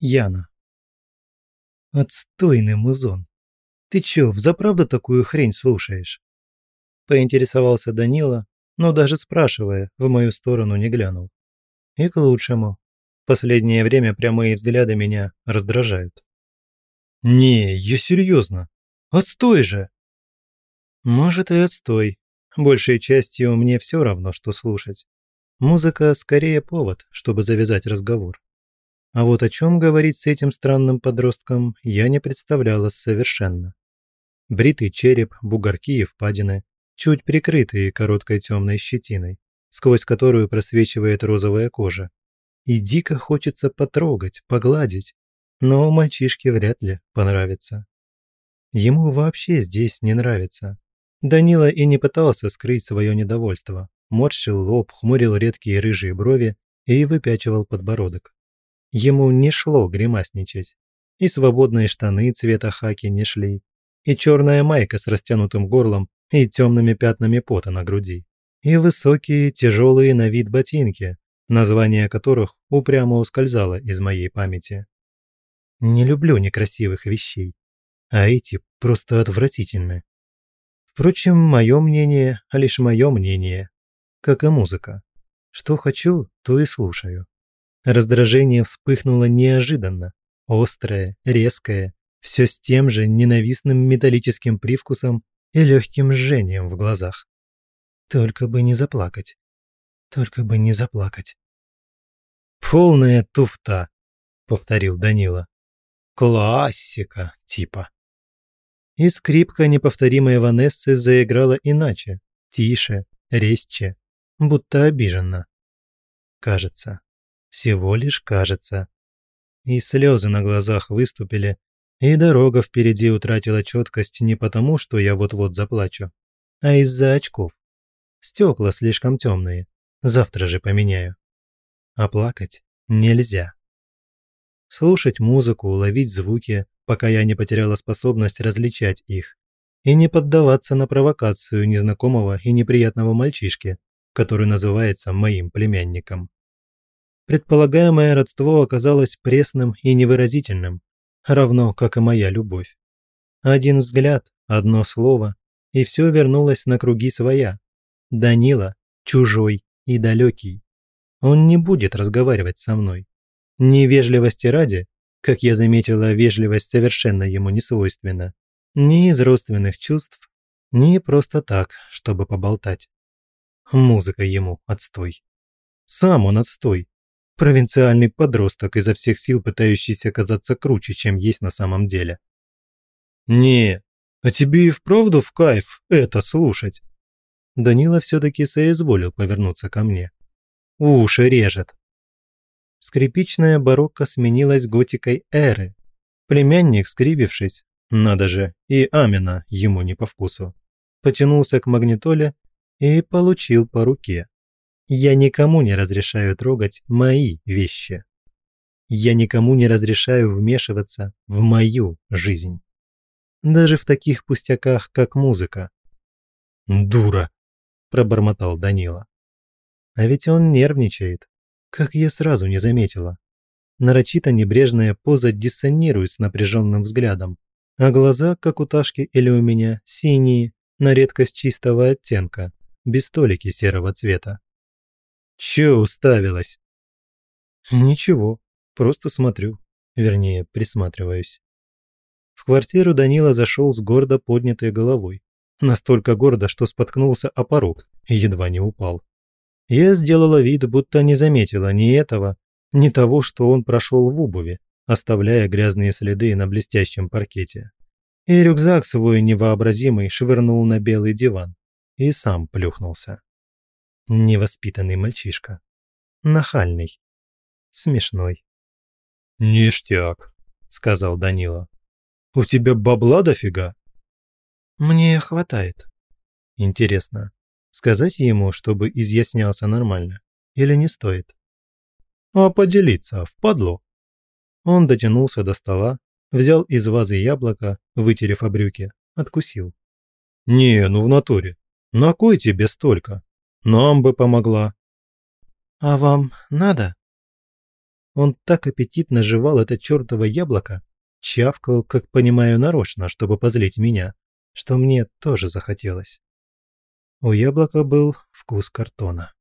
Яна. «Отстойный музон! Ты чё, взаправду такую хрень слушаешь?» Поинтересовался Данила, но даже спрашивая, в мою сторону не глянул. И к лучшему. Последнее время прямые взгляды меня раздражают. «Не, я серьезно. Отстой же!» «Может, и отстой. Большей частью мне все равно, что слушать. Музыка скорее повод, чтобы завязать разговор. А вот о чем говорить с этим странным подростком я не представляла совершенно. Бритый череп, бугорки и впадины, чуть прикрытые короткой темной щетиной, сквозь которую просвечивает розовая кожа. И дико хочется потрогать, погладить, но мальчишке вряд ли понравится. Ему вообще здесь не нравится. Данила и не пытался скрыть свое недовольство, морщил лоб, хмурил редкие рыжие брови и выпячивал подбородок. Ему не шло гримасничать. И свободные штаны цвета хаки не шли, и черная майка с растянутым горлом и темными пятнами пота на груди, и высокие тяжелые на вид ботинки, название которых упрямо ускользало из моей памяти. Не люблю некрасивых вещей, а эти просто отвратительны. Впрочем, мое мнение – лишь мое мнение, как и музыка. Что хочу, то и слушаю. Раздражение вспыхнуло неожиданно, острое, резкое, все с тем же ненавистным металлическим привкусом и легким жжением в глазах. Только бы не заплакать. Только бы не заплакать. «Полная туфта», — повторил Данила. «Классика, типа». И скрипка неповторимой Ванессы заиграла иначе, тише, резче, будто обиженно. Кажется, всего лишь кажется. И слезы на глазах выступили, и дорога впереди утратила четкость не потому, что я вот-вот заплачу, а из-за очков. Стекла слишком темные, завтра же поменяю. А плакать нельзя. Слушать музыку, ловить звуки, пока я не потеряла способность различать их. И не поддаваться на провокацию незнакомого и неприятного мальчишки, который называется моим племянником предполагаемое родство оказалось пресным и невыразительным, равно как и моя любовь. Один взгляд, одно слово, и все вернулось на круги своя. Данила чужой и далекий. Он не будет разговаривать со мной. Невежливости ради, как я заметила, вежливость совершенно ему не свойственна. Ни из родственных чувств, ни просто так, чтобы поболтать. Музыка ему отстой. Сам он отстой, провинциальный подросток, изо всех сил пытающийся казаться круче, чем есть на самом деле. «Не, а тебе и вправду в кайф это слушать?» Данила все-таки соизволил повернуться ко мне. «Уши режет». Скрипичная барокко сменилась готикой эры. Племянник, скривившись, надо же, и амина ему не по вкусу, потянулся к магнитоле и получил по руке. Я никому не разрешаю трогать мои вещи. Я никому не разрешаю вмешиваться в мою жизнь. Даже в таких пустяках, как музыка. «Дура!» – пробормотал Данила. А ведь он нервничает, как я сразу не заметила. Нарочито небрежная поза диссонирует с напряженным взглядом, а глаза, как у Ташки или у меня, синие, на редкость чистого оттенка, без толики серого цвета. Че уставилась?» «Ничего, просто смотрю. Вернее, присматриваюсь». В квартиру Данила зашел с гордо поднятой головой. Настолько гордо, что споткнулся о порог и едва не упал. Я сделала вид, будто не заметила ни этого, ни того, что он прошел в обуви, оставляя грязные следы на блестящем паркете. И рюкзак свой невообразимый швырнул на белый диван и сам плюхнулся. Невоспитанный мальчишка. Нахальный. Смешной. «Ништяк», — сказал Данила. «У тебя бабла дофига?» «Мне хватает». «Интересно, сказать ему, чтобы изъяснялся нормально, или не стоит?» «А поделиться, впадло». Он дотянулся до стола, взял из вазы яблоко, вытерев о откусил. «Не, ну в натуре. На кой тебе столько? Нам бы помогла». «А вам надо?» Он так аппетитно жевал это чертово яблоко, чавкал, как понимаю, нарочно, чтобы позлить меня, что мне тоже захотелось. У яблока был вкус картона.